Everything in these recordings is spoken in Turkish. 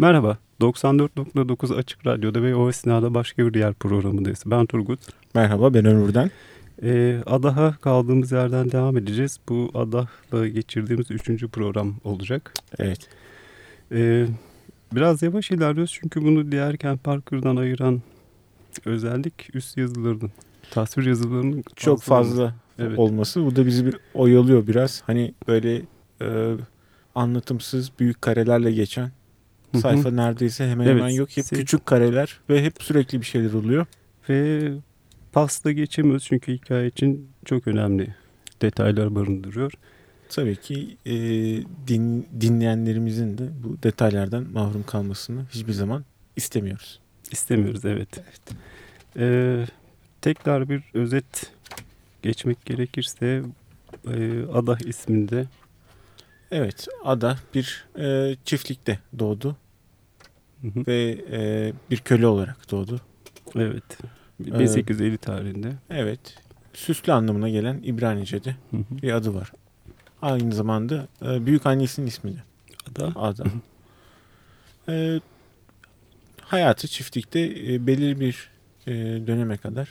Merhaba, 94.9 Açık Radyo'da ve o esnada başka bir diğer programındayız. Ben Turgut. Merhaba, ben Ömür'den. Ee, Adah'a kaldığımız yerden devam edeceğiz. Bu Adah'la geçirdiğimiz üçüncü program olacak. Evet. Ee, biraz yavaş ilerliyoruz çünkü bunu diğer Ken Parker'dan ayıran özellik üst yazılarının, tasvir yazılarının çok fazla evet. olması. Bu da bizi bir oyalıyor biraz. Hani böyle e, anlatımsız büyük karelerle geçen sayfa neredeyse hemen evet. hemen yok. Hep küçük kareler ve hep sürekli bir şeyler oluyor. Ve pasta geçemiyoruz çünkü hikaye için çok önemli detaylar barındırıyor. Tabii ki e, din, dinleyenlerimizin de bu detaylardan mahrum kalmasını hiçbir zaman istemiyoruz. İstemiyoruz evet. evet. Ee, tekrar bir özet geçmek gerekirse e, Ada isminde. Evet Ada bir e, çiftlikte doğdu. Hı hı. Ve e, bir köle olarak doğdu. Evet. 1850 ee, tarihinde. Evet. Süslü anlamına gelen İbranice'de hı hı. bir adı var. Aynı zamanda e, büyük annesinin ismi de. Ada. Ada. e, hayatı çiftlikte e, belirli bir e, döneme kadar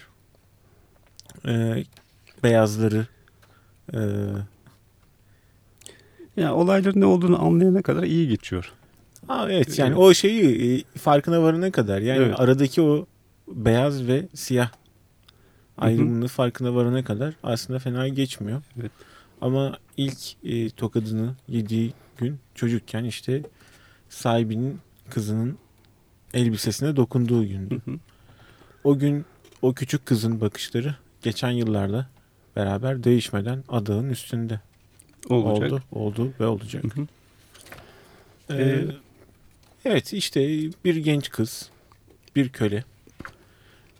e, beyazları e, yani olayların ne olduğunu anlayana kadar iyi geçiyor. Aa, evet yani o şeyi e, farkına varana kadar yani evet. aradaki o beyaz ve siyah ayrımını farkına varana kadar aslında fena geçmiyor. Evet. Ama ilk e, tokadını yediği gün çocukken işte sahibinin kızının elbisesine dokunduğu gündü. Hı hı. O gün o küçük kızın bakışları geçen yıllarda beraber değişmeden adağın üstünde olacak. oldu, oldu ve olacak. Hı hı. Ee, ee, evet işte bir genç kız, bir köle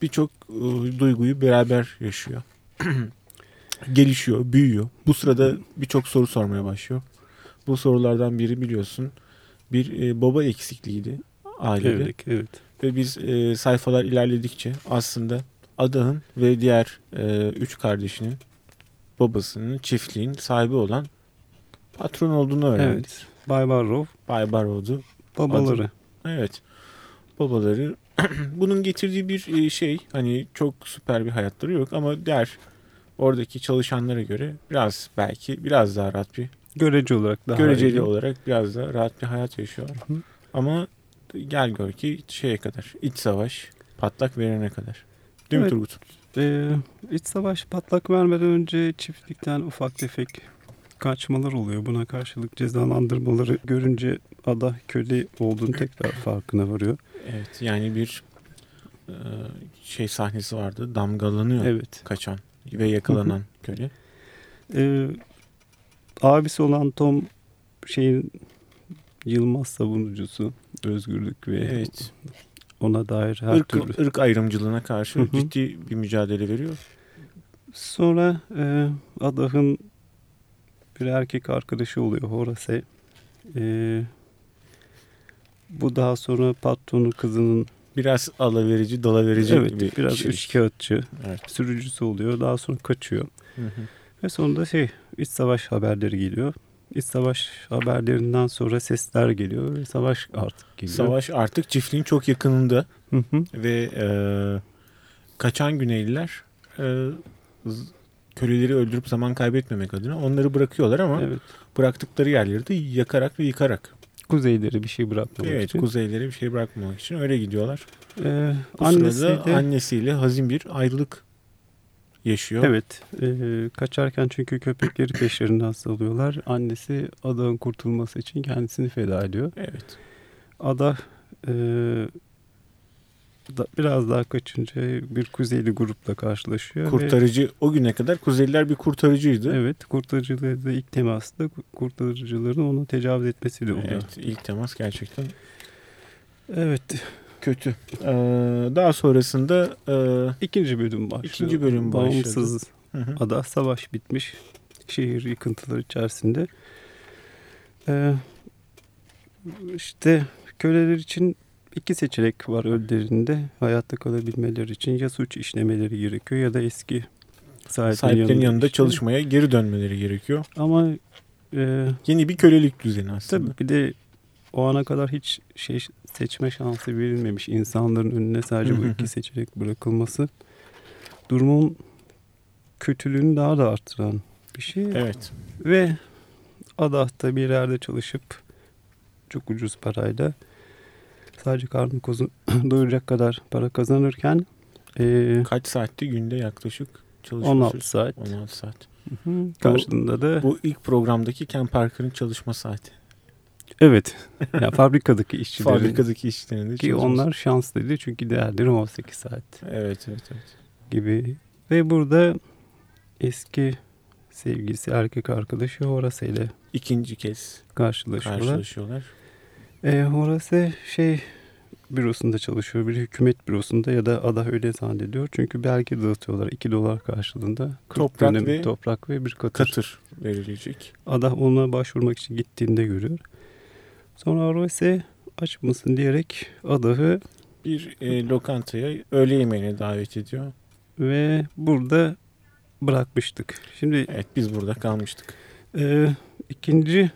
birçok e, duyguyu beraber yaşıyor. Gelişiyor, büyüyor. Bu sırada birçok soru sormaya başlıyor. Bu sorulardan biri biliyorsun bir e, baba eksikliğiydi ailede. Evet, evet. Ve biz e, sayfalar ilerledikçe aslında Adah'ın ve diğer e, üç kardeşinin babasının çiftliğin sahibi olan patron olduğunu öğrendik. Evet. Bay Barrow. Bay Barrow'du. Babaları. Adı. Evet. Babaları. Bunun getirdiği bir e, şey hani çok süper bir hayatları yok ama diğer oradaki çalışanlara göre biraz belki biraz daha rahat bir görece olarak daha göreceli iyi. olarak biraz daha rahat bir hayat yaşıyor. Hı. Ama gel gör ki şeye kadar iç savaş patlak verene kadar. Değil evet. mi Turgut? Ee, iç savaş patlak vermeden önce çiftlikten ufak tefek kaçmalar oluyor. Buna karşılık cezalandırmaları görünce ada köle olduğunu tekrar farkına varıyor. Evet yani bir e, şey sahnesi vardı. Damgalanıyor evet. kaçan ve yakalanan köle. Ee, abisi olan Tom şeyin Yılmaz savunucusu özgürlük ve evet. ona dair her ırk, türlü ırk ayrımcılığına karşı ciddi bir mücadele veriyor. Sonra e, Adah'ın bir erkek arkadaşı oluyor Horace. E, bu daha sonra patronu kızının biraz alaverici, dalaverici evet, bir biraz şey. üçkağıtçı evet. sürücüsü oluyor. Daha sonra kaçıyor. Hı hı. Ve sonunda şey iç savaş haberleri geliyor. İç savaş haberlerinden sonra sesler geliyor ve savaş artık geliyor. Savaş artık çiftliğin çok yakınında hı hı. ve e, kaçan Güneyliler e, köleleri öldürüp zaman kaybetmemek adına onları bırakıyorlar ama evet. bıraktıkları yerleri de yakarak ve yıkarak. Kuzeyleri bir şey bırakmamak evet, için. Evet kuzeyleri bir şey bırakmamak için öyle gidiyorlar. Ee, Bu annesi sırada de... annesiyle hazin bir ayrılık yaşıyor. Evet. E, kaçarken çünkü köpekleri peşlerinden salıyorlar. Annesi Ada'nın kurtulması için kendisini feda ediyor. Evet. Ada e, da, biraz daha kaçınca bir Kuzeyli grupla karşılaşıyor. Kurtarıcı ve, o güne kadar Kuzeyliler bir kurtarıcıydı. Evet kurtarıcıları ilk temasta kurtarıcıların onu tecavüz etmesiyle oluyor. Evet ilk temas gerçekten Evet kötü. Ee, daha sonrasında e, ikinci bölüm başlıyor. İkinci bölüm başladı. Bağımsız hı hı. ada savaş bitmiş. Şehir yıkıntıları içerisinde. Ee, işte köleler için iki seçenek var önlerinde. Hayatta kalabilmeleri için ya suç işlemeleri gerekiyor ya da eski sahiplerin, sahiplerin yanında, yanında çalışmaya geri dönmeleri gerekiyor. Ama e, yeni bir kölelik düzeni aslında. Tabii bir de o ana kadar hiç şey seçme şansı verilmemiş. İnsanların önüne sadece bu iki seçenek bırakılması durumun kötülüğünü daha da arttıran bir şey. Evet. Ve Adah'ta bir yerde çalışıp çok ucuz parayla sadece karnını kozu- doyuracak kadar para kazanırken e, Kaç saatti günde yaklaşık çalışması? 16 saat 16 saat. Hı hı. karşılığında da Bu ilk programdaki Ken Parker'ın çalışma saati. evet ya fabrikadaki işçilerin Fabrikadaki işçilerin de ki onlar şanslıydı çünkü değerleri 18 saat Evet evet evet. gibi ve burada eski sevgilisi erkek arkadaşı Horace ile İkinci kez karşılaşıyorlar. karşılaşıyorlar. E, Horace şey bürosunda çalışıyor. Bir hükümet bürosunda ya da ada öyle zannediyor. Çünkü belge dağıtıyorlar 2 dolar karşılığında. 40 Toprak dönüm ve- toprak ve bir katır. Katır verilecek. Ada ona başvurmak için gittiğinde görüyor. Sonra Horace aç mısın diyerek adahı Bir e, lokantaya öğle yemeğine davet ediyor. ve burada bırakmıştık. Şimdi Evet biz burada kalmıştık. e, ikinci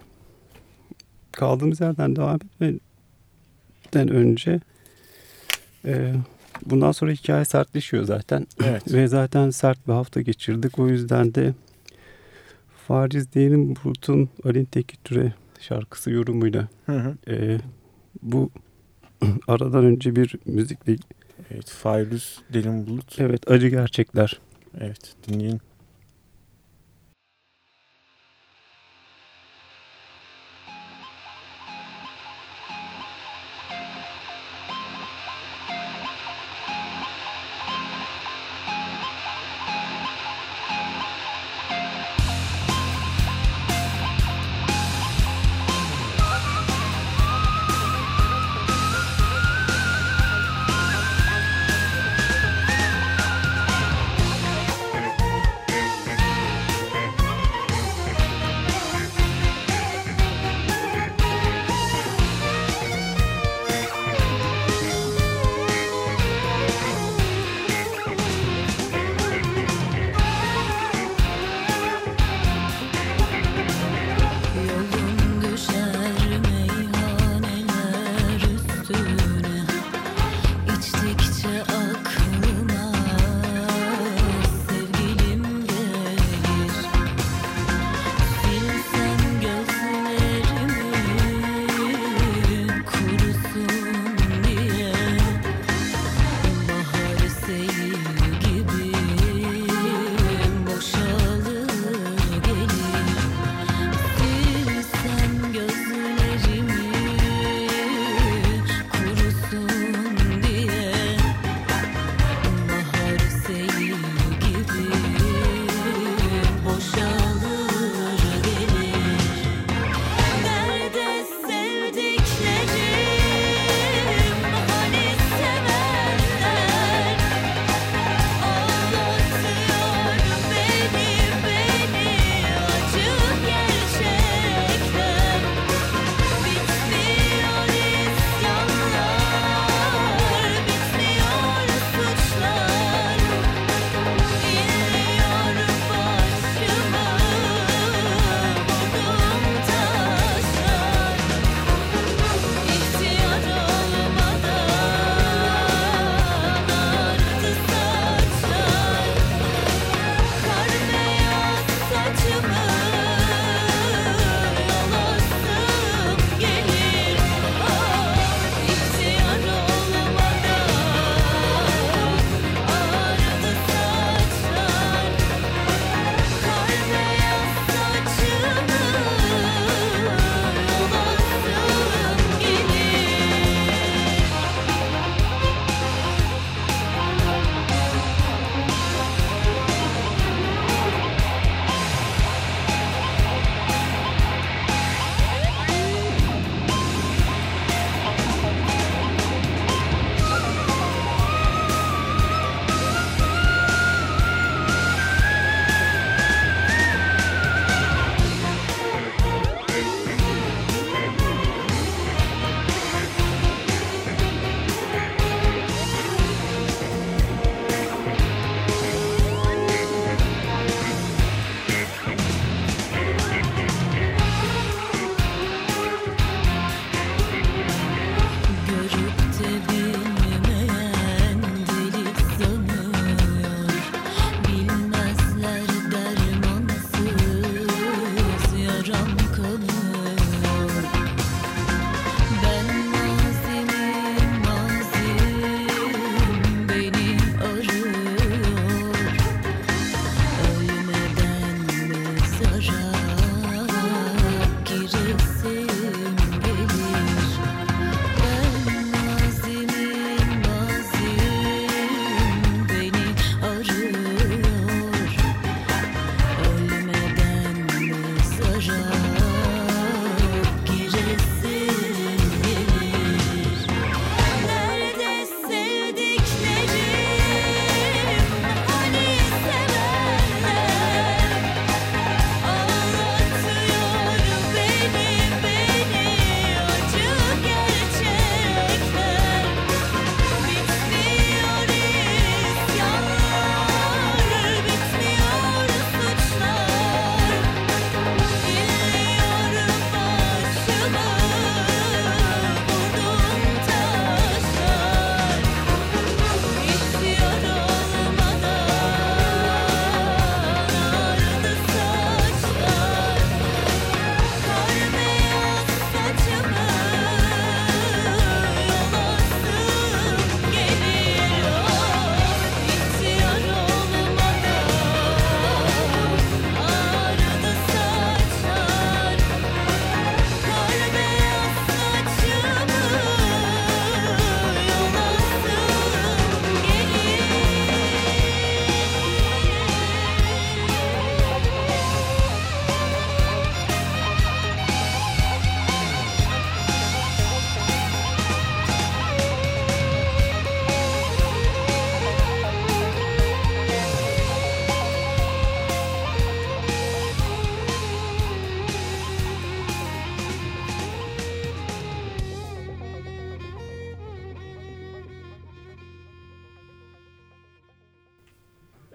kaldığımız yerden devam etmeden önce e, bundan sonra hikaye sertleşiyor zaten. Evet. Ve zaten sert bir hafta geçirdik. O yüzden de Fariz Değer'in Bulut'un Alin Tekitür'e şarkısı yorumuyla Hı hı. e, bu aradan önce bir müzikle Evet. Fayruz Derin Bulut. evet acı gerçekler Evet. Dinleyin.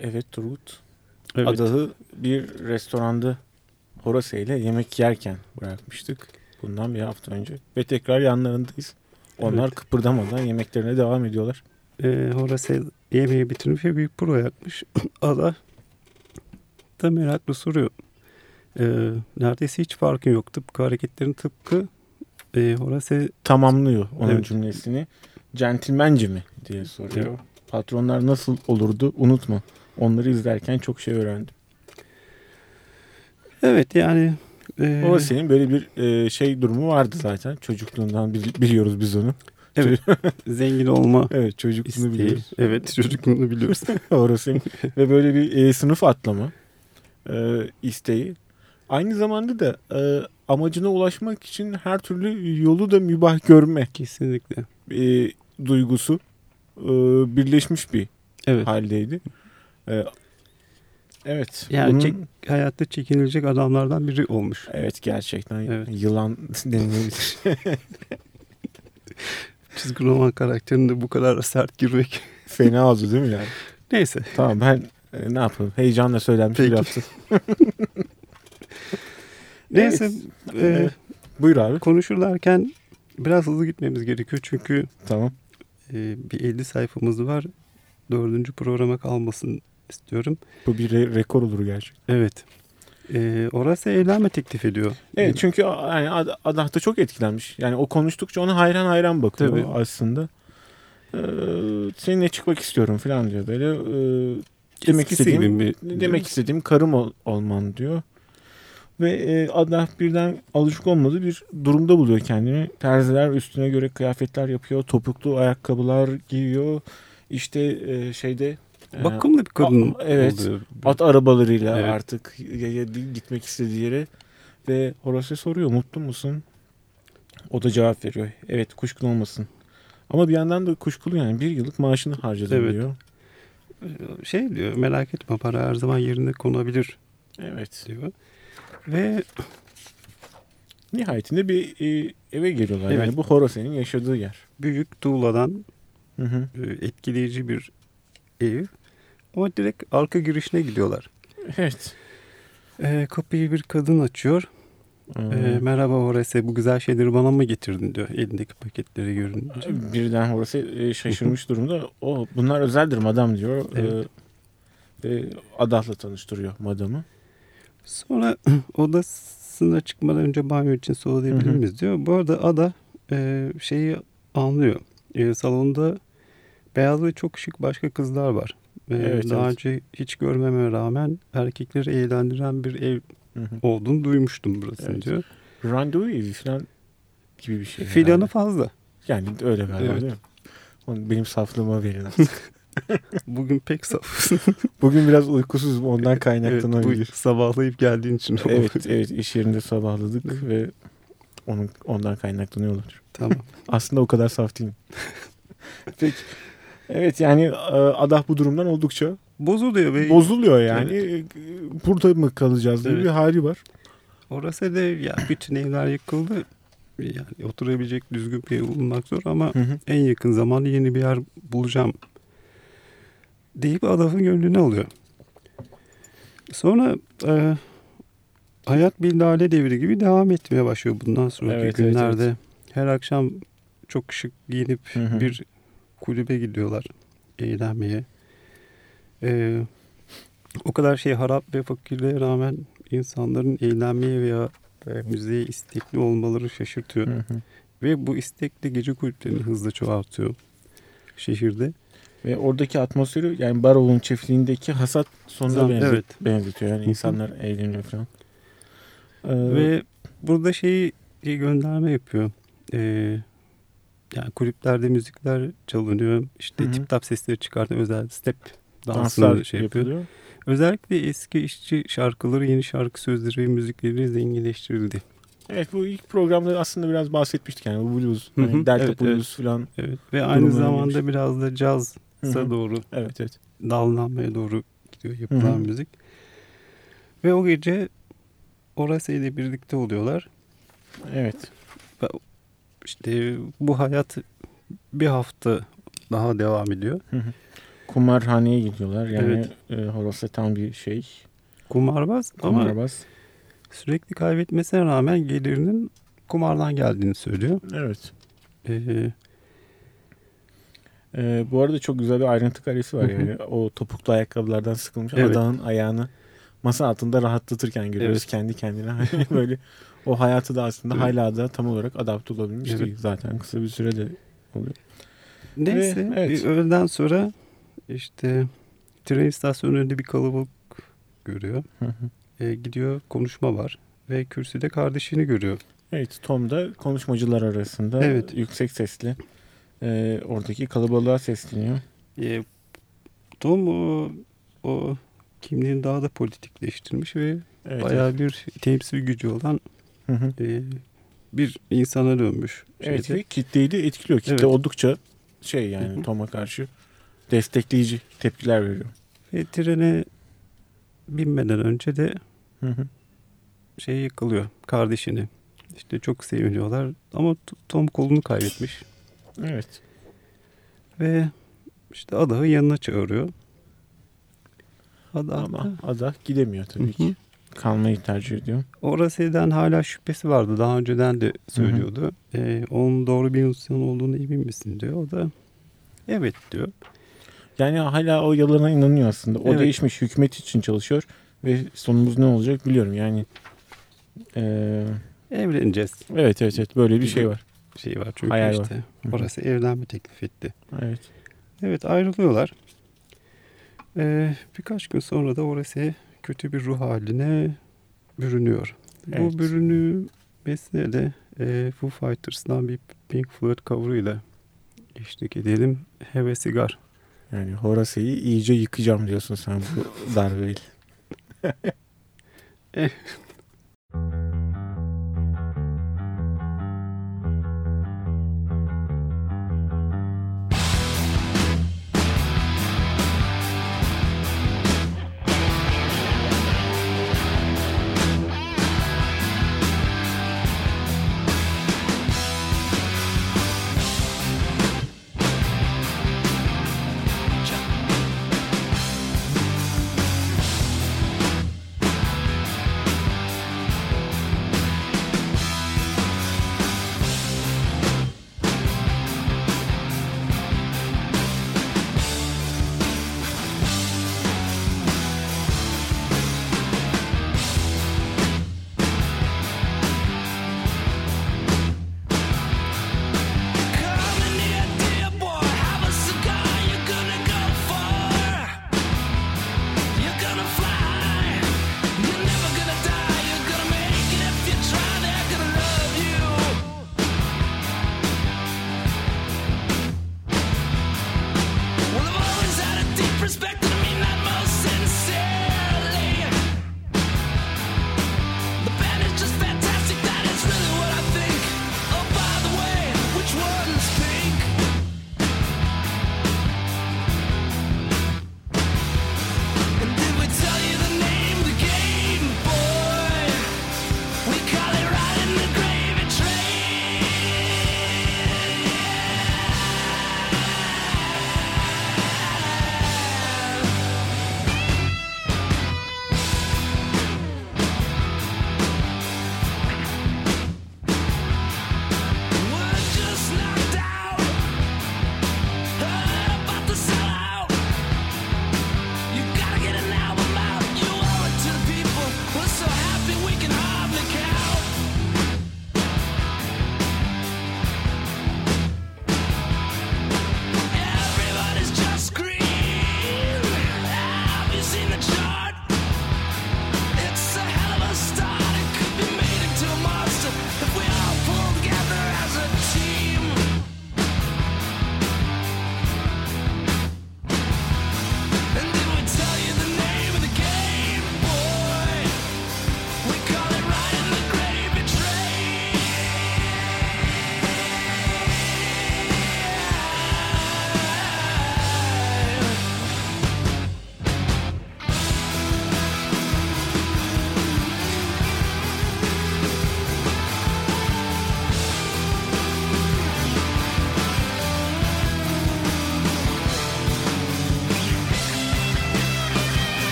Evet Turgut. Evet. Adalı bir restoranda Horace ile yemek yerken bırakmıştık. Bundan bir hafta önce. Ve tekrar yanlarındayız. Onlar Evet. kıpırdamadan yemeklerine devam ediyorlar. Ee, Horace yemeği bitirmiş ve bir pro yakmış. Ada da meraklı soruyor. Ee, neredeyse hiç farkın yok. Tıpkı hareketlerin tıpkı e, Horace Tamamlıyor onun Evet. cümlesini. Centilmence mi diye soruyor. Evet. Patronlar nasıl olurdu unutma. Onları izlerken çok şey öğrendim. evet yani e, Horace'nin böyle bir e, şey durumu vardı zaten. Çocukluğundan bil- biliyoruz biz onu. evet, zengin olma Evet çocukluğunu isteği. biliyoruz. Evet çocukluğunu biliyoruz. Horace'nin ve böyle bir e, sınıf atlama e, isteği. Aynı zamanda da e, amacına ulaşmak için her türlü yolu da mübah görme Kesinlikle. e, duygusu e, birleşmiş bir Evet. haldeydi. E, evet. Yani bunun- çek- hayatta çekinilecek adamlardan biri olmuş. Evet gerçekten Evet. yılan denilebilir. Çizgi roman karakterinde bu kadar sert girmek. Fena oldu değil mi yani? Neyse. Tamam ben e, ne yapalım? Heyecanla söylenmiş bir Peki. laftı. Neyse. Evet. e, Evet. Buyur abi. konuşurlarken biraz hızlı gitmemiz gerekiyor. Çünkü Tamam. e, bir 50 sayfamız var. Dördüncü programa kalmasın istiyorum. Bu bir re- rekor olur gerçekten. Evet. E, orası evlenme teklif ediyor. Evet çünkü yani Ad- Adah da çok etkilenmiş. Yani o konuştukça ona hayran hayran bakıyor Tabii. aslında. Ee, seninle çıkmak istiyorum falan diyor böyle. Ee, demek istediğim bir- demek istediğim karım ol- olman diyor. Ve e, Adah birden alışık olmadığı bir durumda buluyor kendini. Terziler üstüne göre kıyafetler yapıyor. Topuklu ayakkabılar giyiyor. İşte e, şeyde Bakımlı bir kadın A- evet. oluyor. at arabalarıyla Evet. artık gitmek istediği yere ve Horace soruyor mutlu musun? O da cevap veriyor. Evet kuşkun olmasın. Ama bir yandan da kuşkulu yani bir yıllık maaşını harcadım Evet. diyor. Şey diyor merak etme para her zaman yerine konabilir Evet. diyor. Ve Nihayetinde bir e, eve geliyorlar. Evet. Yani bu Horace'nin yaşadığı yer. büyük tuğladan Hı hı. e, etkileyici bir ev. Ama direkt arka girişine gidiyorlar. Evet. E, kapıyı bir kadın açıyor. E, Ee, merhaba Horace bu güzel şeyleri bana mı getirdin diyor elindeki paketleri görünce. birden Horace e, şaşırmış durumda. O bunlar özeldir madam diyor. Evet. Ee, ve Adah'la tanıştırıyor madamı. Sonra odasına çıkmadan önce banyo için soğuyabilir miyiz diyor. Bu arada Ada e, şeyi anlıyor. E, salonda beyaz ve çok şık başka kızlar var. E, Evet, daha evet. önce hiç görmeme rağmen erkekleri eğlendiren bir ev Hı hı. olduğunu duymuştum burası Evet. diyor. Randevu evi falan gibi bir şey. Filanı fazla. Yani öyle galiba Evet. değil mi? Onu benim saflığıma verin artık. Bugün pek saf. Bugün biraz uykusuzum ondan evet, kaynaklanabilir. bu sabahlayıp geldiğin için evet, evet iş yerinde sabahladık ve onun ondan kaynaklanıyor olabilir. tamam. Aslında o kadar saf değilim. Peki. Evet yani e, Adah bu durumdan oldukça Bozuluyor ve bozuluyor yani. E, Burada mı kalacağız diye Evet. bir hali var. orası da ya bütün evler yıkıldı. Yani oturabilecek düzgün bir ev bulmak zor ama Hı hı. en yakın zamanda yeni bir yer bulacağım deyip adamın gönlünü alıyor. Sonra e, hayat bir lale devri gibi devam etmeye başlıyor bundan sonraki Evet, evet, günlerde. Her akşam çok şık giyinip Hı hı. bir kulübe gidiyorlar eğlenmeye. E, o kadar şey harap ve fakirliğe rağmen insanların eğlenmeye veya e, müziğe istekli olmaları şaşırtıyor. Hı hı. Ve bu istek de gece kulüplerini hızla çoğaltıyor şehirde. Ve oradaki atmosferi yani Barrow'un çiftliğindeki hasat sonuna benzet- evet. benzetiyor. Yani insanlar eğleniyor falan. Ee, Ve burada şeyi bir gönderme yapıyor. Ee, yani kulüplerde müzikler çalınıyor. İşte tip tap sesleri çıkartan özel step danslar şey yapıyor. yapılıyor. Özellikle eski işçi şarkıları, yeni şarkı sözleri ve müzikleri zenginleştirildi. Evet bu ilk programda aslında biraz bahsetmiştik yani bu blues, Hı hani delta evet, blues falan. Evet. Ve aynı zamanda gelmiş. biraz da hı. doğru Evet evet. dallanmaya doğru gidiyor yapılan müzik. Ve o gece Horace ile birlikte oluyorlar. Evet. İşte bu hayat bir hafta daha devam ediyor. kumarhaneye gidiyorlar. Yani evet. e, Horace tam bir şey. Kumarbaz, Kumarbaz. ama sürekli kaybetmesine rağmen gelirinin kumardan geldiğini söylüyor. Evet. Ee, ee, bu arada çok güzel bir ayrıntı karesi var yani. o topuklu ayakkabılardan sıkılmış evet. adamın ayağını masa altında rahatlatırken görüyoruz evet. kendi kendine. böyle o hayatı da aslında evet. hala da tam olarak adapte olabilmiş evet. değil. Zaten kısa bir sürede oluyor. Neyse Ve, evet. öğleden sonra işte tren istasyonu önünde bir kalabalık görüyor. E, gidiyor konuşma var ve kürsüde kardeşini görüyor. Evet Tom da konuşmacılar arasında evet. yüksek sesli e, oradaki kalabalığa sesleniyor. E, Tom o, o kimliğini daha da politikleştirmiş ve evet, bayağı evet. bir temsil gücü olan hı hı. E, bir insana dönmüş. Evet şeyde. ve kitleyi de etkiliyor. Kitle evet. oldukça şey yani Tom'a karşı destekleyici tepkiler veriyor. Ve trene binmeden önce de hı hı. şey yıkılıyor kardeşini. İşte çok seviniyorlar ama Tom kolunu kaybetmiş. Evet. Ve işte Ada'yı yanına çağırıyor. Ada, Ama Ada gidemiyor tabii ki. Kalmayı tercih ediyor. Orası'dan hala şüphesi vardı. Daha önceden de söylüyordu. Ee, onun doğru bir insan olduğunu emin misin diyor. O da evet diyor. Yani hala o yalana inanıyor aslında. O evet. değişmiş hükümet için çalışıyor ve sonumuz ne olacak biliyorum. Yani ee, evleneceğiz. Evet evet evet böyle bir şey var. Şey var çünkü Hayal işte var. orası evlenme teklif etti. Evet. Evet ayrılıyorlar. Ee, birkaç gün sonra da orası kötü bir ruh haline bürünüyor. Evet. Bu bürünmesine de e, Foo Fighters'dan bir Pink Floyd cover'ıyla eşlik edelim. Have a cigar. Yani Horace'yi iyice yıkacağım diyorsun sen bu darbeyle.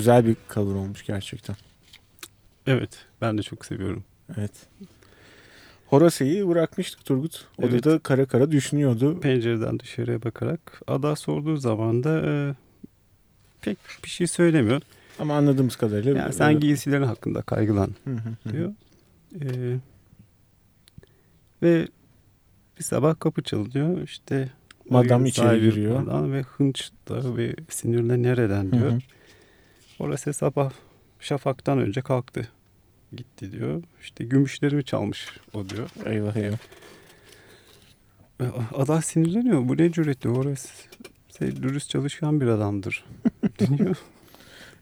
güzel bir cover olmuş gerçekten. Evet ben de çok seviyorum. Evet. Horace'yi bırakmıştık Turgut. Evet. Odada kara kara düşünüyordu. Pencereden dışarıya bakarak. Ada sorduğu zaman da e, pek bir şey söylemiyor. Ama anladığımız kadarıyla. Yani sen giysilerin hakkında kaygılan Hı hı hı. diyor. E, ve bir sabah kapı çalınıyor. İşte Madam içeri giriyor. ve hınç da ve sinirle nereden Hı diyor. hı. Orası sabah şafaktan önce kalktı. Gitti diyor. İşte gümüşlerimi çalmış o diyor. Eyvah eyvah. Ve Ada sinirleniyor. Bu ne cüret diyor. Orası şey, dürüst çalışkan bir adamdır. Deniyor.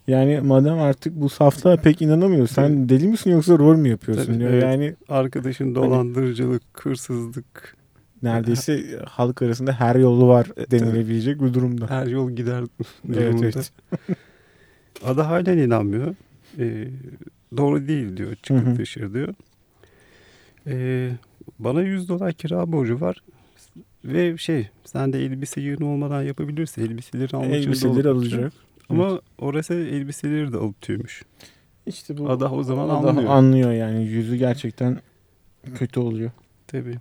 Yani madem artık bu saflığa pek inanamıyor. Sen deli misin yoksa rol mü yapıyorsun Tabii, diyor. evet. Yani Arkadaşın dolandırıcılık, hırsızlık, neredeyse halk arasında her yolu var denilebilecek bir durumda. her yol gider Evet, evet. Ada halen inanmıyor. Ee, doğru değil diyor. Çıkıp dışarı diyor. Ee, bana 100 dolar kira borcu var. Ve şey sen de elbise yığını olmadan yapabilirse elbiseleri almak için Elbiseleri alacak. Ama orası elbiseleri de alıp tüymüş. İşte bu Ada o zaman Ada anlıyor. anlıyor yani yüzü gerçekten kötü oluyor. Tabii.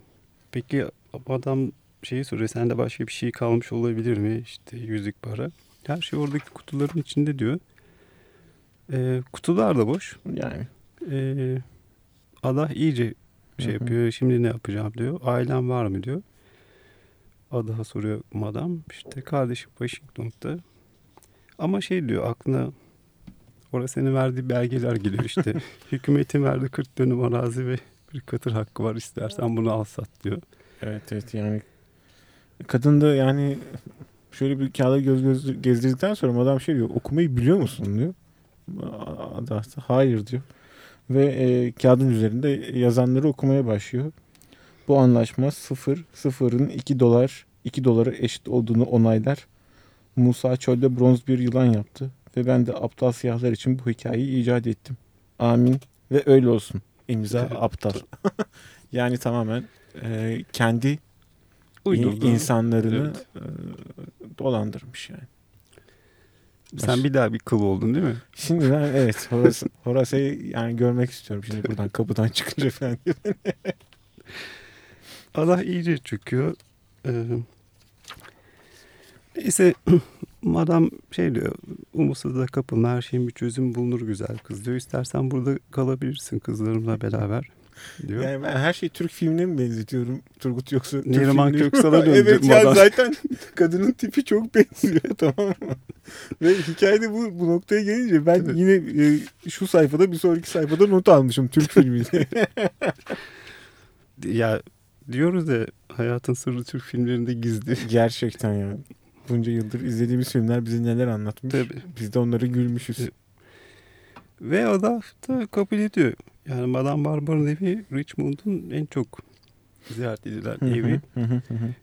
Peki adam şeyi soruyor. Sende başka bir şey kalmış olabilir mi? İşte yüzük para. Her şey oradaki kutuların içinde diyor. Ee, kutular da boş. Yani Ee, Ada iyice şey Hı hı. yapıyor. Şimdi ne yapacağım diyor. Ailem var mı diyor. Ada soruyor madam. İşte kardeşim Washington'da. Ama şey diyor aklına orası senin verdiği belgeler geliyor işte. Hükümetin verdiği 40 dönüm arazi ve bir katır hakkı var istersen bunu al sat diyor. evet evet yani kadın da yani şöyle bir kağıda göz göz gezdirdikten sonra adam şey diyor okumayı biliyor musun diyor. Ada hayır diyor. Ve e, kağıdın üzerinde yazanları okumaya başlıyor. Bu anlaşma sıfır, sıfırın 2 dolar, 2 dolara eşit olduğunu onaylar. Musa çölde bronz bir yılan yaptı ve ben de aptal siyahlar için bu hikayeyi icat ettim. Amin ve öyle olsun. İmza Evet. aptal. yani tamamen e, kendi Uydurdu. in- insanlarını e, dolandırmış yani. Sen bir daha bir kıl oldun değil mi? Şimdi ben evet Horace, Horace'yi yani görmek istiyorum şimdi buradan kapıdan çıkınca falan. Allah iyice çöküyor. Ee, neyse madam şey diyor umutsuzluğa kapılma her şeyin bir çözüm bulunur güzel kız diyor. İstersen burada kalabilirsin kızlarımla beraber diyor. Yani ben her şeyi Türk filmine mi benzetiyorum Turgut yoksa Neriman? Köksal'a döndü Evet ya zaten kadının tipi çok benziyor tamam mı? Ve hikayede bu, bu noktaya gelince ben Evet. yine e, şu sayfada bir sonraki sayfada not almışım Türk filmi. Ya diyoruz ya hayatın sırrı Türk filmlerinde gizli. Gerçekten ya. Bunca yıldır izlediğimiz filmler bize neler anlatmış. Tabii. Biz de onları gülmüşüz. Evet. Ve adam da kabul ediyor. Yani Madame Barbara'nın evi Richmond'un en çok ziyaret edilen evi.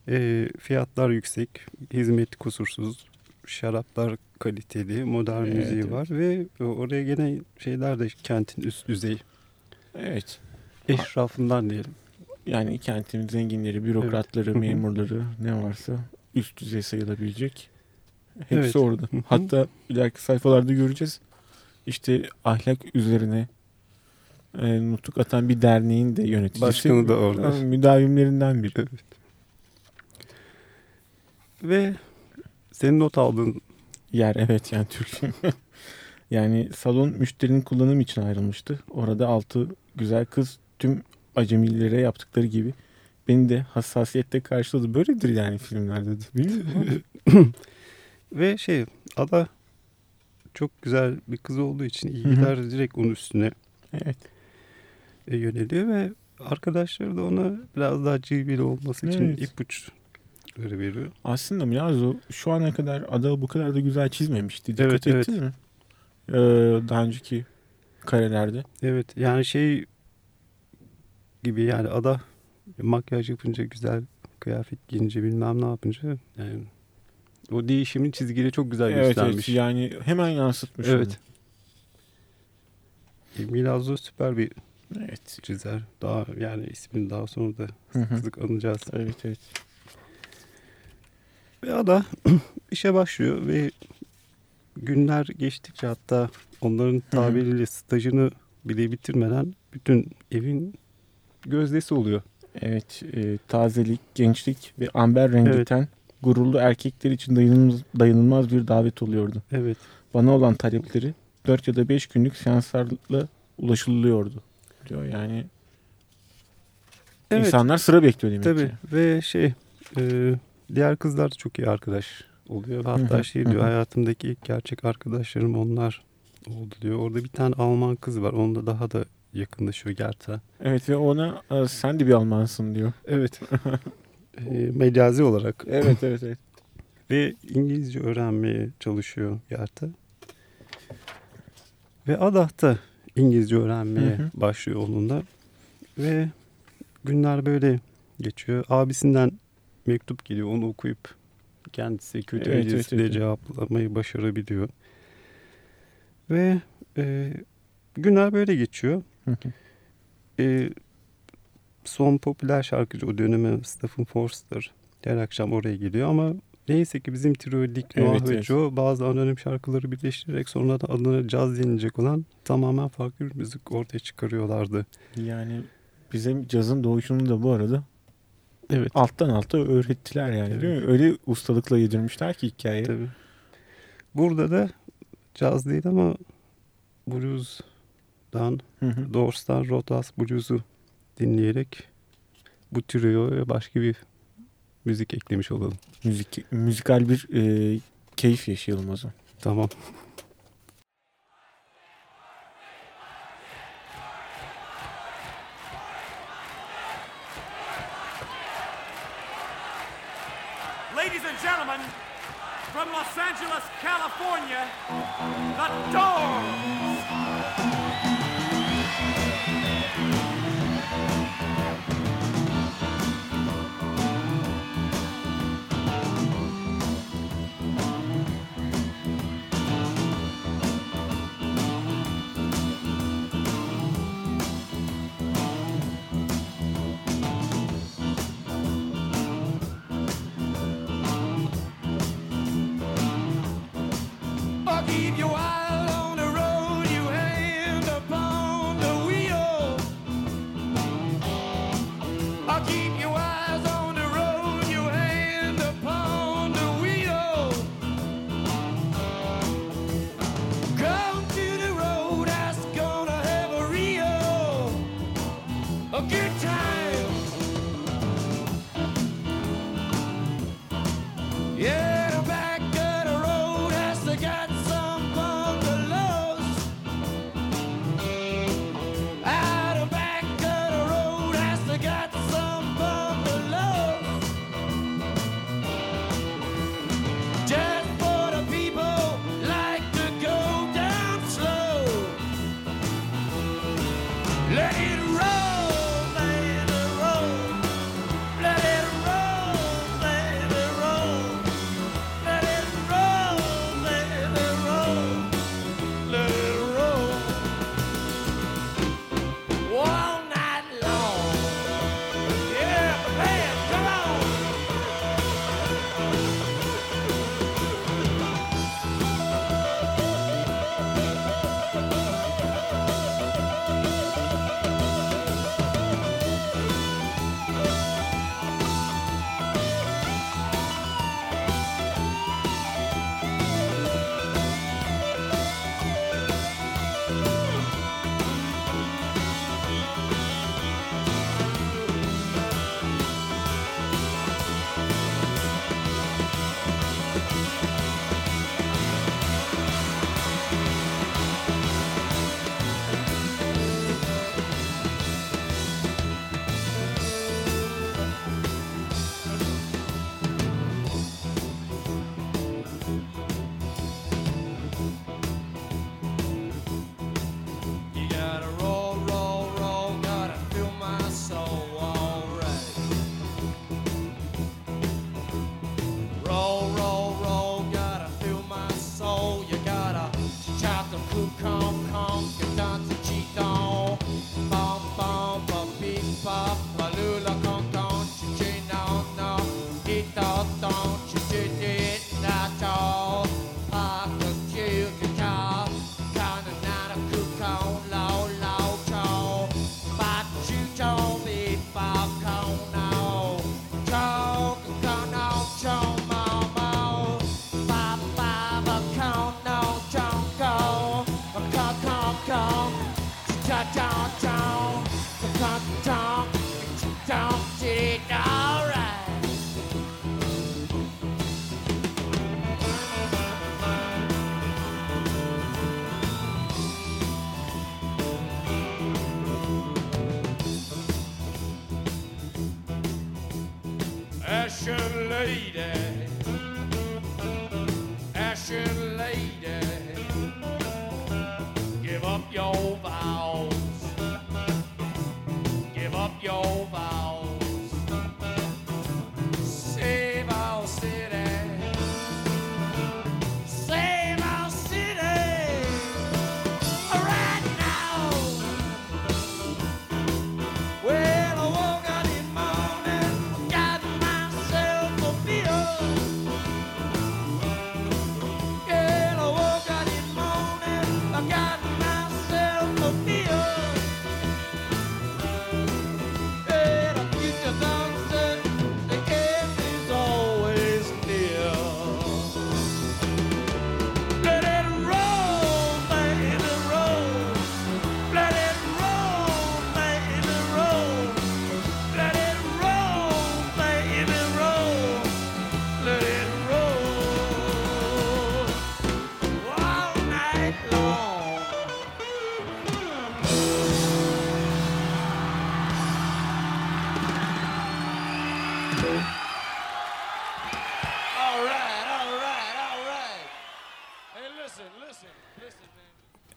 E, fiyatlar yüksek, hizmet kusursuz, şaraplar kaliteli, modern Evet, müziği evet. var ve oraya gelen şeyler de kentin üst düzey Evet. eşrafından diyelim. Yani kentin zenginleri, bürokratları, Evet. Memurları ne varsa üst düzey sayılabilecek. Hepsi Evet. orada. Hatta ileriki sayfalarda göreceğiz. İşte ahlak üzerine e, nutuk atan bir derneğin de yöneticisi. Başkanı da orada. Ha, Müdavimlerinden biri. Evet. Ve senin not aldığın Yer evet yani Türk yani salon müşterinin kullanım için ayrılmıştı. Orada altı güzel kız tüm acemilere yaptıkları gibi beni de hassasiyetle karşıladı. Böyledir yani filmlerde de. Ve şey ada çok güzel bir kız olduğu için ilgiler direkt onun üstüne evet. E, yöneliyor ve arkadaşları da ona biraz daha civili olması için Evet. ipuçları veriyor. Aslında Milazzo şu ana kadar ada bu kadar da güzel çizmemişti. Dikkat Evet, ettin evet. mi? Ee, daha önceki karelerde. Evet yani şey gibi yani ada makyaj yapınca güzel kıyafet giyince bilmem ne yapınca yani o değişimin çizgileri çok güzel Evet, göstermiş. evet yani hemen yansıtmış. Evet. E, Milazzo süper bir onu. Evet. çizer. Daha yani ismini daha sonra da sık anacağız. evet evet. Ve ada işe başlıyor ve günler geçtikçe hatta onların tabiriyle stajını bile bitirmeden bütün evin gözdesi oluyor. Evet, e, tazelik, gençlik ve amber rengi Evet. ten gururlu erkekler için dayanılmaz, dayanılmaz bir davet oluyordu. Evet. Bana olan talepleri 4 ya da 5 günlük seanslarla ulaşılıyordu diyor. Yani Evet. insanlar sıra bekliyor demek Tabii ki. ve şey e, diğer kızlar da çok iyi arkadaş oluyor. Ve Hatta şey diyor hayatımdaki ilk gerçek arkadaşlarım onlar oldu diyor. Orada bir tane Alman kız var. Onunla daha da yakınlaşıyor Gerta. Evet ve ona "Aa, sen de bir Almansın diyor. Evet. e, mecazi olarak. Evet evet evet. Ve İngilizce öğrenmeye çalışıyor Gerta. Ve Adah da İngilizce öğrenmeye Hı hı. başlıyor onunla. Ve günler böyle geçiyor. Abisinden mektup geliyor. Onu okuyup kendisi kötü Evet, evet, evet. cevaplamayı başarabiliyor. Ve e, günler böyle geçiyor. Hı hı. E, son popüler şarkıcı o döneme Stephen Forster her akşam oraya gidiyor ama neyse ki bizim trio Dick, Noah Evet, ve evet. Joe bazı anonim şarkıları birleştirerek sonra da adına caz denilecek olan tamamen farklı bir müzik ortaya çıkarıyorlardı. Yani bize cazın doğuşunu da bu arada Evet. alttan alta öğrettiler yani değil mi? Öyle ustalıkla yedirmişler ki hikayeyi. Tabii. Burada da caz değil ama blues'dan, Hı hı. Doors'tan Rotas blues'u dinleyerek bu trioya başka bir müzik eklemiş olalım. Müzik, müzikal bir e, keyif yaşayalım o zaman. Tamam.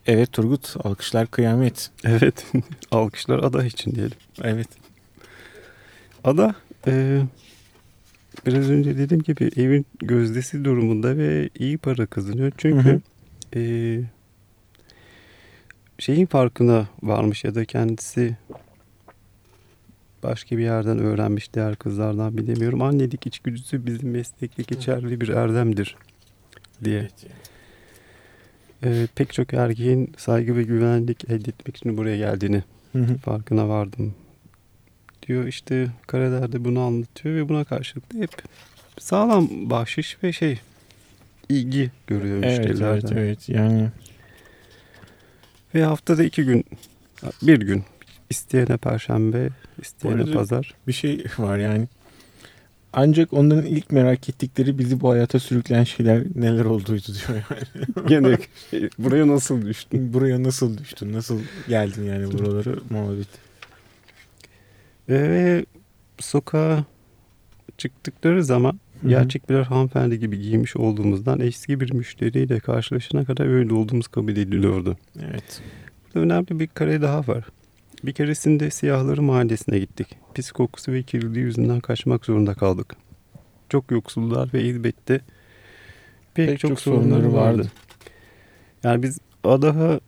Evet Turgut alkışlar kıyamet. Evet. Alkışlar Ada için diyelim. Evet. Ada e, biraz önce dediğim gibi evin gözdesi durumunda ve iyi para kazanıyor. Çünkü Hı hı. e, şeyin farkına varmış ya da kendisi başka bir yerden öğrenmiş diğer kızlardan bilemiyorum. Annelik içgüdüsü bizim meslekte geçerli bir erdemdir diye. Evet. E, pek çok erkeğin saygı ve güvenlik elde etmek için buraya geldiğini Hı hı. farkına vardım diyor işte karelerde bunu anlatıyor ve buna karşılık da hep sağlam bahşiş ve şey ilgi görüyor Evet, evet, müşterilerden. evet. Yani Ve haftada iki gün bir gün isteyene perşembe isteyene pazar. bir şey var yani. Ancak onların ilk merak ettikleri bizi bu hayata sürükleyen şeyler neler olduğuydu diyor yani. Gene şey, buraya nasıl düştün? Buraya nasıl düştün? Nasıl geldin yani buralara muhabbet? Ve sokağa çıktıkları zaman Hı hı. gerçek birer hanımefendi gibi giymiş olduğumuzdan eski bir müşteriyle karşılaşana kadar öyle olduğumuz kabul ediliyordu. Evet. Önemli bir kare daha var. Bir keresinde siyahları mahallesine gittik. Pis kokusu ve kirliliği yüzünden kaçmak zorunda kaldık. Çok yoksullar ve elbette pek, Pek çok, çok sorunları sorunları vardı. vardı. Yani biz Adah'a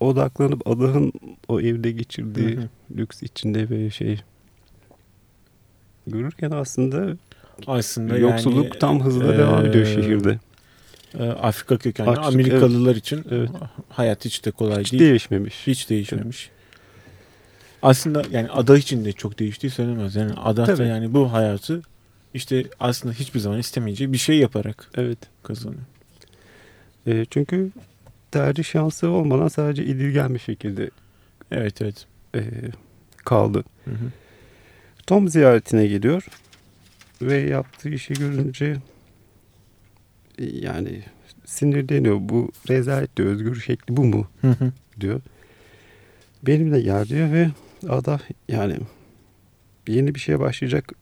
odaklanıp Adah'ın o evde geçirdiği Hı hı. lüks içinde ve şey görürken aslında Aslında yoksulluk yani, tam hızla e, devam ediyor şehirde. e, Afrika kökenli Afrika- Amerikalılar için Evet. hayat hiç de kolay Hiç değil. değişmemiş. Hiç değişmemiş. Aslında yani ada için de çok değiştiği söylemez. Yani ada da yani bu hayatı işte aslında hiçbir zaman istemeyeceği bir şey yaparak Evet. kazanıyor. E, çünkü tercih şansı olmadan sadece edilgen bir şekilde Evet evet. e, kaldı. Hı hı. Tom ziyaretine geliyor ve yaptığı işi görünce e, yani sinirleniyor. Bu rezalet diyor. Özgür şekli bu mu Hı hı. diyor. Benimle gel diyor ve ada yani yeni bir şeye başlayacak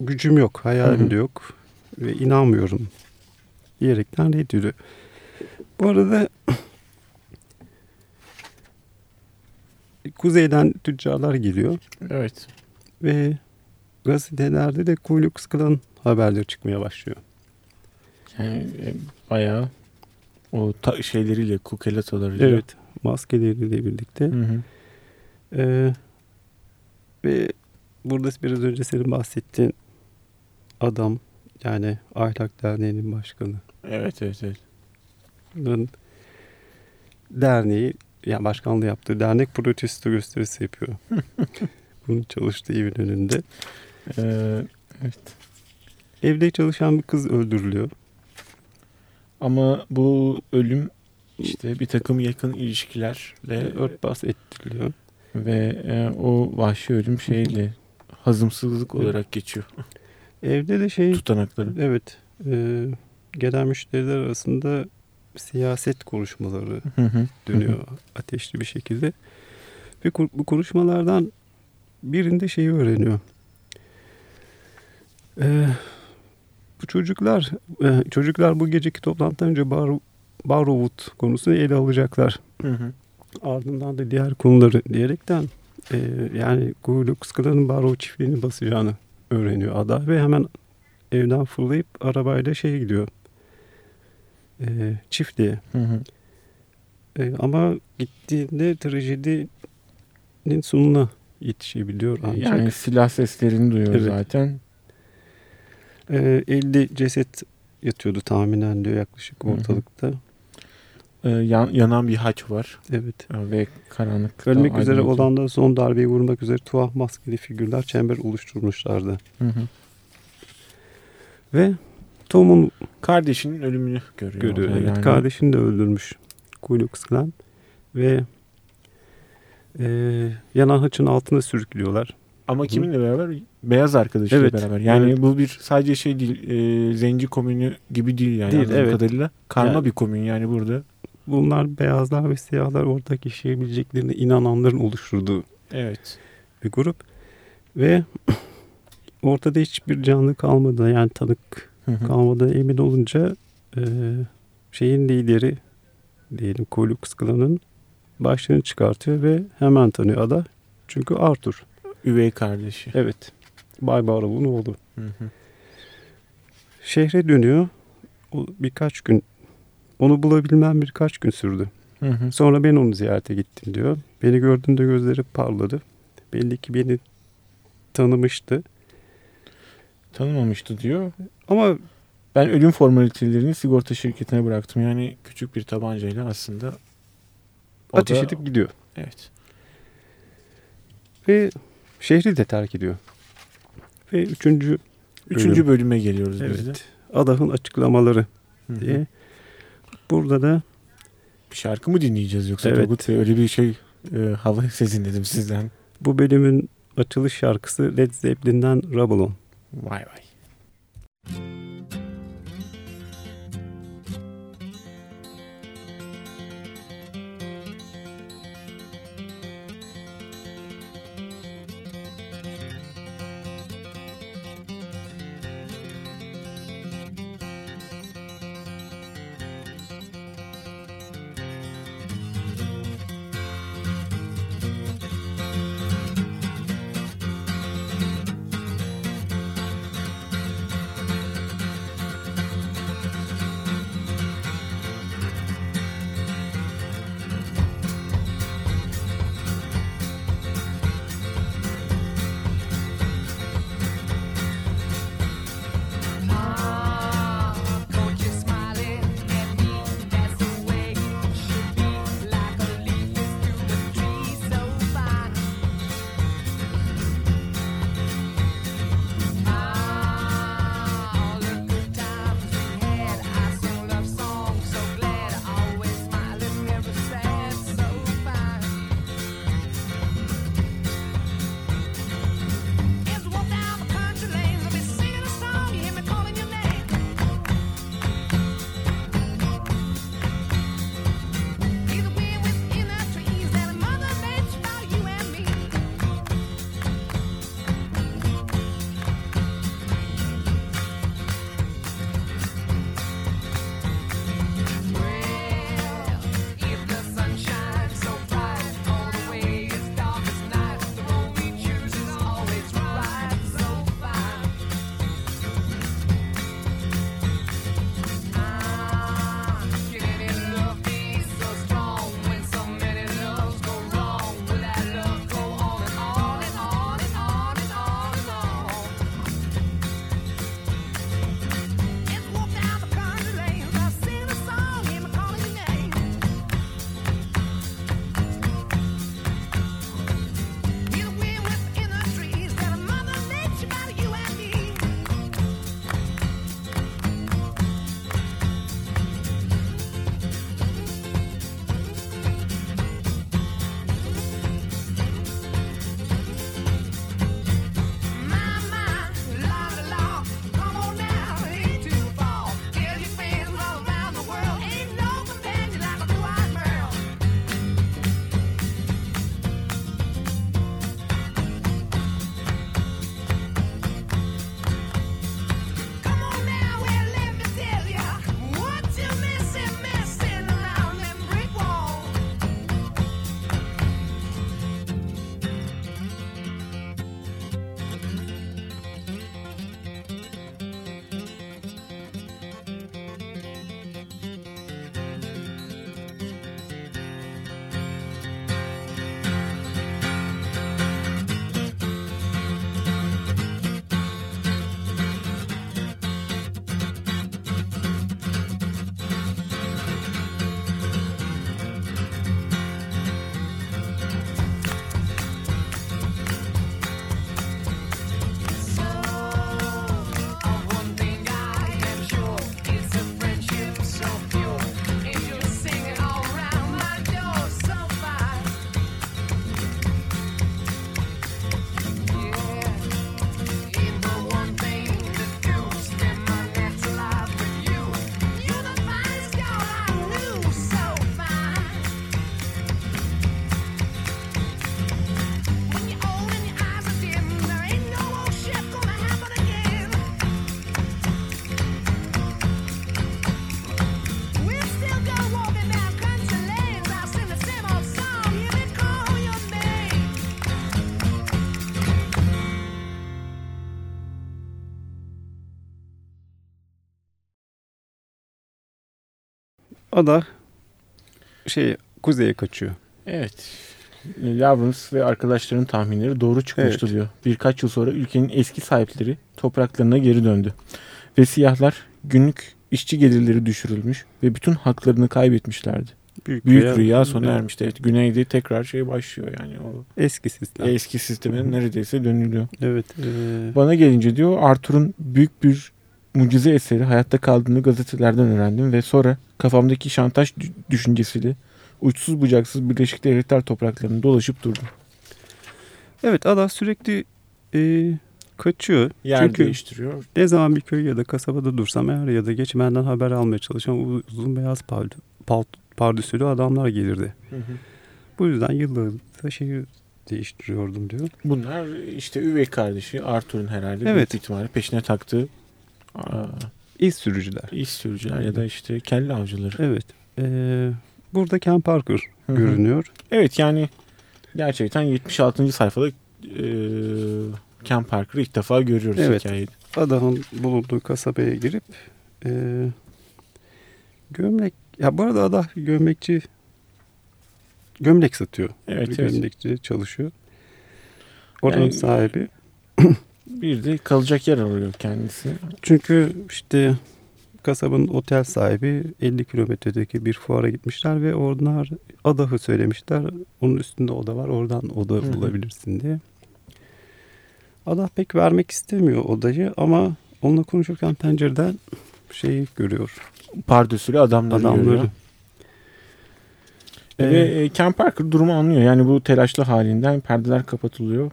gücüm yok, hayalim Hı hı. de yok ve inanmıyorum diyerekten reddediyor. Bu arada kuzeyden tüccarlar geliyor Evet. ve gazetelerde de Ku Klux Klan haberleri çıkmaya başlıyor. Yani e, bayağı o ta- şeyleriyle kukelatalarıyla. Evet, maskeleriyle birlikte. Hı hı. Ee, ve burada biraz önce senin bahsettiğin adam yani Ahlak Derneği'nin başkanı. Evet evet evet. Bunun derneği yani başkanlığı yaptığı dernek protesto gösterisi yapıyor. Bunun çalıştığı evin önünde. Ee, evet. Evde çalışan bir kız öldürülüyor. Ama bu ölüm işte bir takım yakın ilişkilerle Örtbas ettiriliyor. Ve e, o vahşi ölüm şeyle hazımsızlık olarak geçiyor Evde de şey tutanakları. evet e, gelen müşteriler arasında siyaset konuşmaları dönüyor ateşli bir şekilde. Ve bu konuşmalardan birinde şeyi öğreniyor. Ee, bu çocuklar e, çocuklar bu geceki toplantıdan önce Bar Barrowwood konusunu ele alacaklar. Hı hı. Ardından da diğer konuları diyerekten e, yani Ku Klux Klan'ın Barrow çiftliğini basacağını öğreniyor ada ve hemen evden fırlayıp arabayla şeye gidiyor. E, çiftliğe. Hı hı. E, ama gittiğinde trajedinin sonuna yetişebiliyor ancak. Yani silah seslerini duyuyor Evet. zaten. E, 50 ceset yatıyordu tahminen diyor yaklaşık Hı hı. Ee, yan- yanan bir haç var Evet. Ee, ve karanlık. Ölmek üzere olan da son darbeyi vurmak üzere tuhaf maskeli figürler çember oluşturmuşlardı. Hı hı. Ve Tom'un Kardeşinin ölümünü görüyor. görüyor. Evet, yani. Kardeşini de öldürmüş Ku Klux Klan. Ve e, yanan haçın altına sürüklüyorlar. Ama kiminle beraber? Beyaz arkadaşıyla Evet, beraber. Yani evet. bu bir sadece şey değil, e, zenci komünü gibi değil yani Değil, evet. kadarıyla. Karma Yani- bir komün yani burada. Bunlar beyazlar ve siyahlar ortak yaşayabileceklerine inananların oluşturduğu Evet. bir grup. Ve ortada hiçbir canlı kalmadı. Yani tanık kalmadı emin olunca e, şeyin lideri diyelim Ku Klux Klan'ın başlığını çıkartıyor ve hemen tanıyor ada. Çünkü Arthur. Üvey kardeşi. Evet. Bay Barrow'un oğlu. Hı hı. Şehre dönüyor. O birkaç gün onu bulabilmem birkaç gün sürdü. Hı hı. Sonra ben onu ziyarete gittim diyor. Beni gördüğünde gözleri parladı. Belli ki beni tanımıştı. Tanımamıştı diyor. Ama Ben ölüm formalitelerini sigorta şirketine bıraktım. Yani küçük bir tabancayla aslında ateş da- edip gidiyor. Evet. Ve şehri de terk ediyor. Ve üçüncü Üçüncü bölüme geliyoruz biz de. evet, Adah'ın açıklamaları Hı hı. diye. Burada da Bir şarkı mı dinleyeceğiz yoksa Evet. Turgut Bey? Öyle bir şey e, hava sezinledim sizden. bu bölümün açılış şarkısı Led Zeppelin'den Rubble On. Vay vay. Ada şey kuzeye kaçıyor. Evet. Lawrence ve arkadaşlarının tahminleri doğru çıkmıştı Evet. diyor. Birkaç yıl sonra ülkenin eski sahipleri topraklarına geri döndü. Ve siyahlar günlük işçi gelirleri düşürülmüş ve bütün haklarını kaybetmişlerdi. Büyük, Büyük rüya sona ermişti. Evet, güneyde tekrar şey başlıyor yani o Eski sistem. eski sisteme neredeyse dönülüyor. Evet. e, Bana gelince diyor Arthur'un büyük bir mucize eseri hayatta kaldığını gazetelerden öğrendim ve sonra kafamdaki şantaj dü- düşüncesiyle uçsuz bucaksız Birleşik Devletler topraklarını dolaşıp durdum. evet ada sürekli e, kaçıyor. Yer Çünkü değiştiriyor. ne zaman bir köy ya da kasabada dursam eğer ya da geçmenden haber almaya çalışan uzun beyaz pardüsülü adamlar gelirdi. Bu yüzden yıllarında şehir değiştiriyordum diyor. Bunlar işte üvey kardeşi Arthur'un herhalde Evet. büyük ihtimalle peşine taktığı aa, İz sürücüler. iş sürücüler ya da işte kelle avcıları. Evet. E, burada Ken Parker Hı hı. görünüyor. Evet yani gerçekten 76. sayfada e, Ken Parker'ı ilk defa görüyoruz Evet. hikayede. Adamın bulunduğu kasabaya girip e, gömlek ya bu arada ada gömlekçi gömlek satıyor. Evet, bir evet. gömlekçi çalışıyor. Oranın Yani- sahibi. Bir de kalacak yer arıyor kendisi. Çünkü işte kasabanın otel sahibi 50 kilometredeki bir fuara gitmişler ve onlar adahı söylemişler. Onun üstünde oda var. Oradan oda Hı bulabilirsin diye. Adah pek vermek istemiyor odayı ama onunla konuşurken pencereden şeyi görüyor. Pardösülü adamları, Adamları. görüyor. Ee, Ve Ken Parker durumu anlıyor. Yani bu telaşlı halinden perdeler kapatılıyor.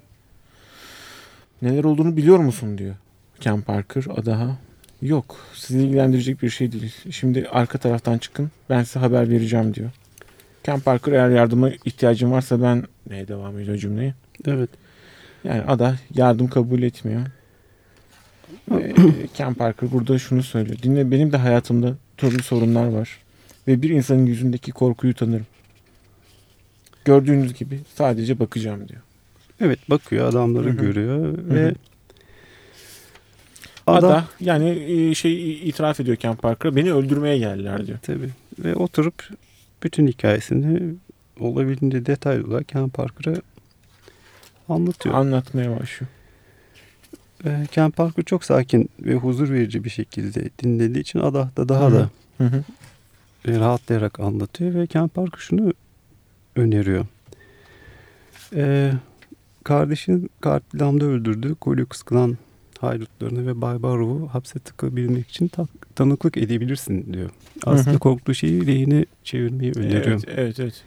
Neler olduğunu biliyor musun diyor Ken Parker Adaha. Yok sizi ilgilendirecek bir şey değil. Şimdi arka taraftan çıkın ben size haber vereceğim diyor. Ken Parker eğer yardıma ihtiyacın varsa ben neye devam ediyor cümleyi. Evet. Yani Ada yardım kabul etmiyor. Ve Ken Parker burada şunu söylüyor. Dinle benim de hayatımda türlü sorunlar var. Ve bir insanın yüzündeki korkuyu tanırım. Gördüğünüz gibi sadece bakacağım diyor. Evet bakıyor adamları Hı hı. görüyor hı. ve Ada, Ada yani e, şey itiraf ediyor Ken Parker'a beni öldürmeye geldiler diyor. tabii ve oturup bütün hikayesini olabildiğince detaylı olarak Ken Parker'a anlatıyor. Anlatmaya başlıyor. Ve Ken Parker çok sakin ve huzur verici bir şekilde dinlediği için Ada da daha Hı hı. da Hı hı. e, rahatlayarak anlatıyor ve Ken Parker şunu öneriyor. Ee, kardeşin katliamda öldürdüğü Klux Klan haydutlarını ve Bay Barrow'u hapse tıkabilmek için ta- tanıklık edebilirsin diyor. Aslında Hı hı. korktuğu şeyi lehine çevirmeyi öneriyor. Evet, evet, evet.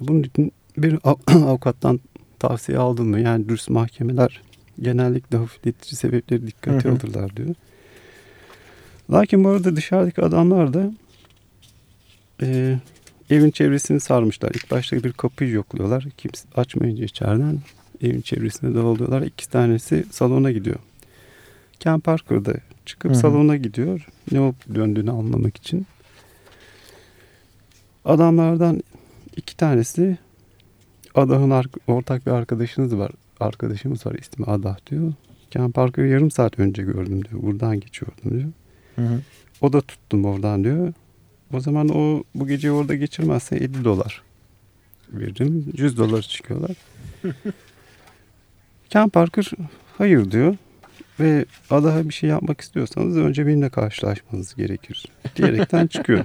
Bunun için bir av- avukattan tavsiye aldın mı? Yani dürüst mahkemeler genellikle hafifletici sebepleri dikkate Hı hı. alırlar diyor. Lakin bu arada dışarıdaki adamlar da e, evin çevresini sarmışlar. İlk başta bir kapıyı yokluyorlar. Kimse açmayınca içeriden evin çevresine dağılıyorlar. İki tanesi salona gidiyor. Ken Parker da çıkıp Hı hı. salona gidiyor. Ne olup döndüğünü anlamak için. Adamlardan iki tanesi Adah'ın ortak bir arkadaşınız var. Arkadaşımız var ismi Adah diyor. Ken Parker'ı yarım saat önce gördüm diyor. Buradan geçiyordum diyor. Hı hı. O da tuttum oradan diyor. O zaman o bu geceyi orada geçirmezse 50 dolar veririm. 100 dolar çıkıyorlar. Ken Parker hayır diyor. Ve Adah'a bir şey yapmak istiyorsanız önce benimle karşılaşmanız gerekir. Diyerekten çıkıyor.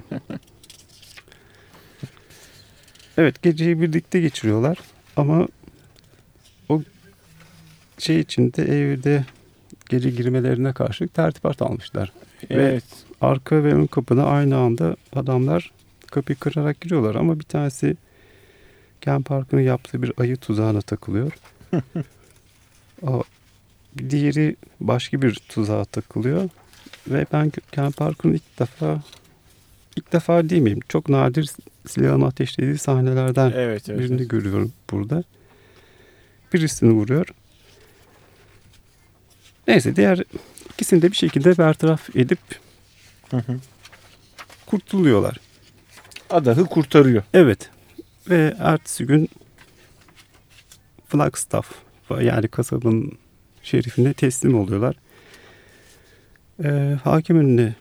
Evet geceyi birlikte geçiriyorlar. Ama o şey içinde evde gece girmelerine karşı tertibat almışlar. Ve- Evet. arka ve ön kapıda aynı anda adamlar kapıyı kırarak giriyorlar ama bir tanesi Ken Parker'ın yaptığı bir ayı tuzağına takılıyor. diğeri başka bir tuzağa takılıyor ve ben Ken Parker'ın ilk defa ilk defa değil miyim? Çok nadir silahını ateşlediği sahnelerden Evet, evet. birini evet. görüyorum burada. Birisini vuruyor. Neyse diğer ikisini de bir şekilde bertaraf edip Hı hı. kurtuluyorlar. Adah'ı kurtarıyor. Evet. Ve ertesi gün Flagstaff yani kasabanın şerifine teslim oluyorlar. Ee, hakim önüne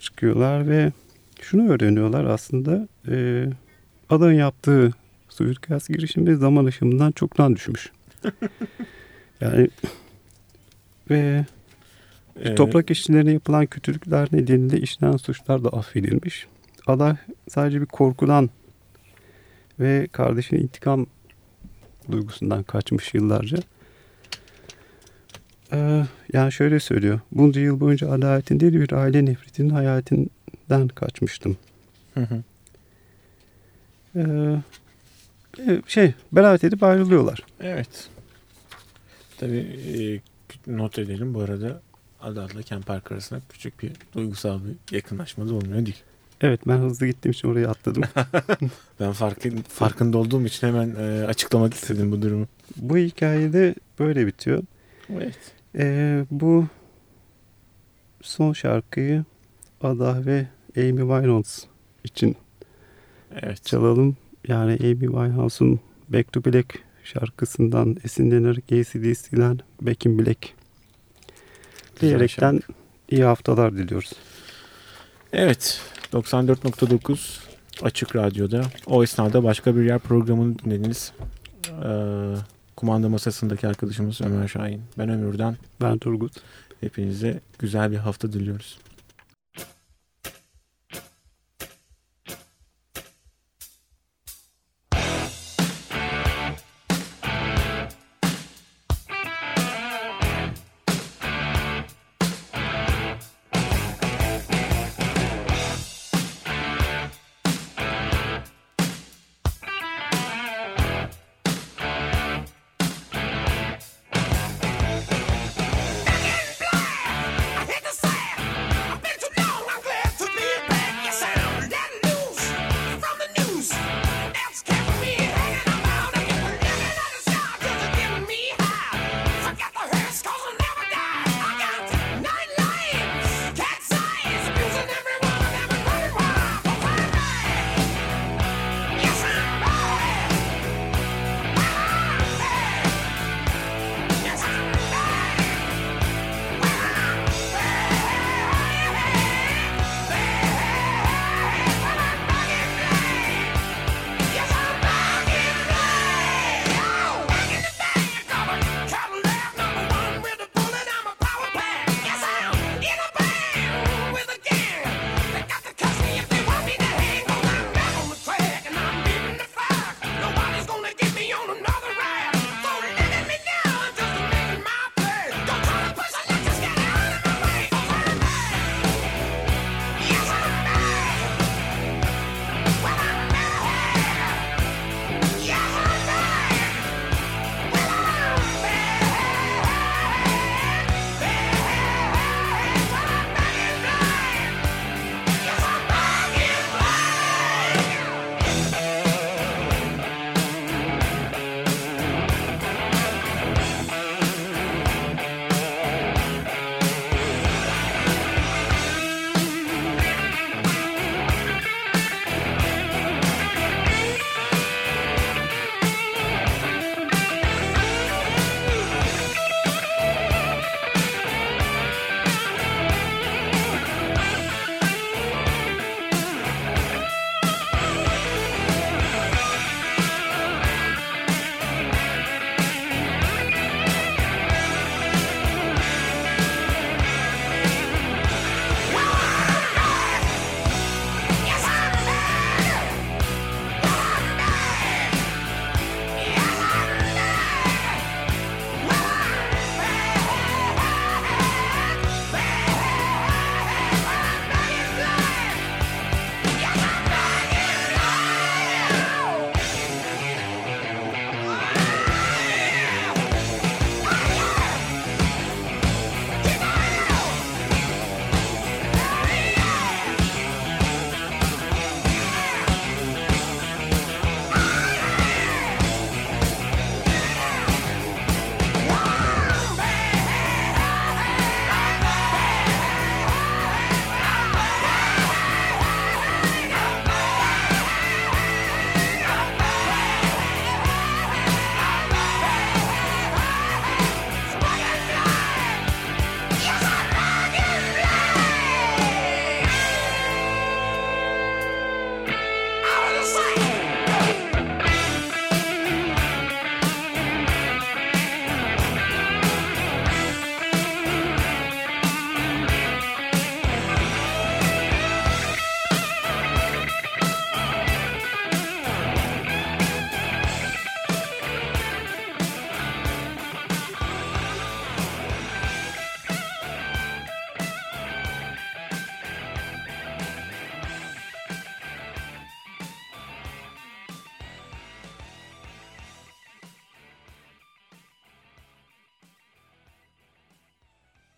çıkıyorlar ve şunu öğreniyorlar aslında. E, Ada'nın yaptığı suikast girişimi zaman aşımından çoktan düşmüş. yani ve Ee, toprak işçilerine yapılan kötülükler nedeniyle işlenen suçlar da affedilmiş. Ada sadece bir korkudan ve kardeşinin intikam duygusundan kaçmış yıllarca. Ee, yani şöyle söylüyor. Bunca yıl boyunca adaletin değil bir aile nefretinin hayatinden kaçmıştım. Hı hı. Ee, e, şey beraat edip ayrılıyorlar. Evet. Tabii e, not edelim bu arada Adal'la Park arasında küçük bir duygusal bir yakınlaşma da olmuyor değil. Evet ben hızlı gittiğim için oraya atladım. Ben farkın, farkında olduğum için hemen e, açıklamak istedim bu durumu. Bu hikayede böyle bitiyor. Evet. Ee, bu son şarkıyı Ada ve Amy Winehouse için Evet. çalalım. Yani Amy Winehouse'un Back to Black şarkısından esinlenerek ACDC'den Back in Black diyerekten iyi haftalar diliyoruz. Evet. 94.9 Açık Radyo'da. O esnada başka bir yer programını dinlediniz. Ee, kumanda masasındaki arkadaşımız Ömer Şahin. Ben Ömür'den. Ben Turgut. Hepinize güzel bir hafta diliyoruz.